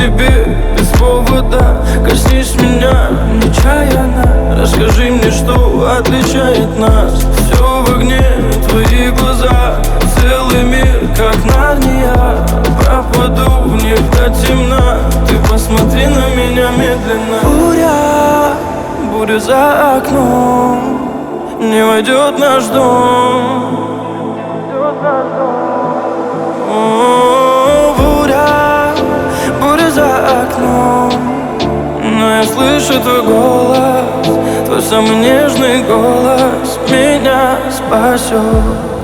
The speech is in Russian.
тебе без повода. Коснись меня нечаянно. Расскажи мне, что отличает нас. Все в огне, твои глаза. Целый мир, как Нарния. Пропаду в них до темна. Ты посмотри на меня медленно. Буря, буря за окном. Не войдет наш дом. О, я слышу твой голос Твой самый нежный голос Меня спасет